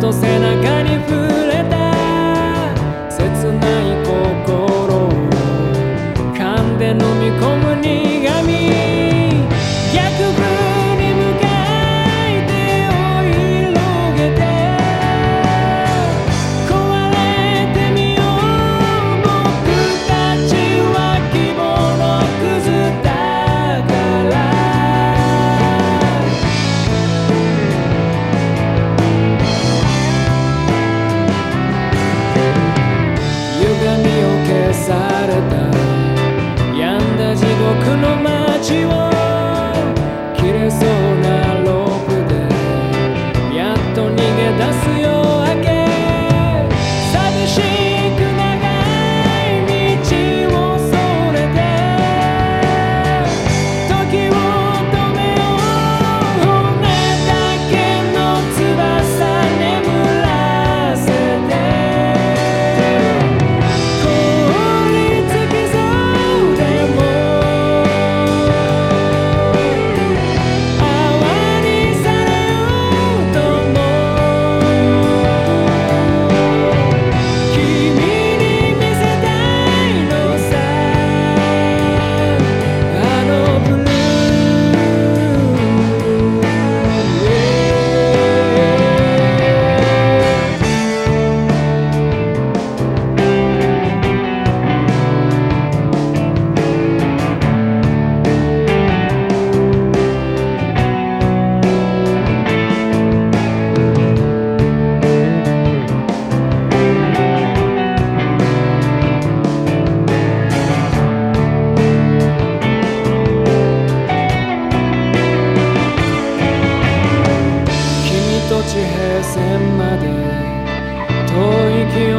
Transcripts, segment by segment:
と背中に触れた。切ない心を噛んで飲み込むに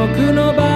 僕の場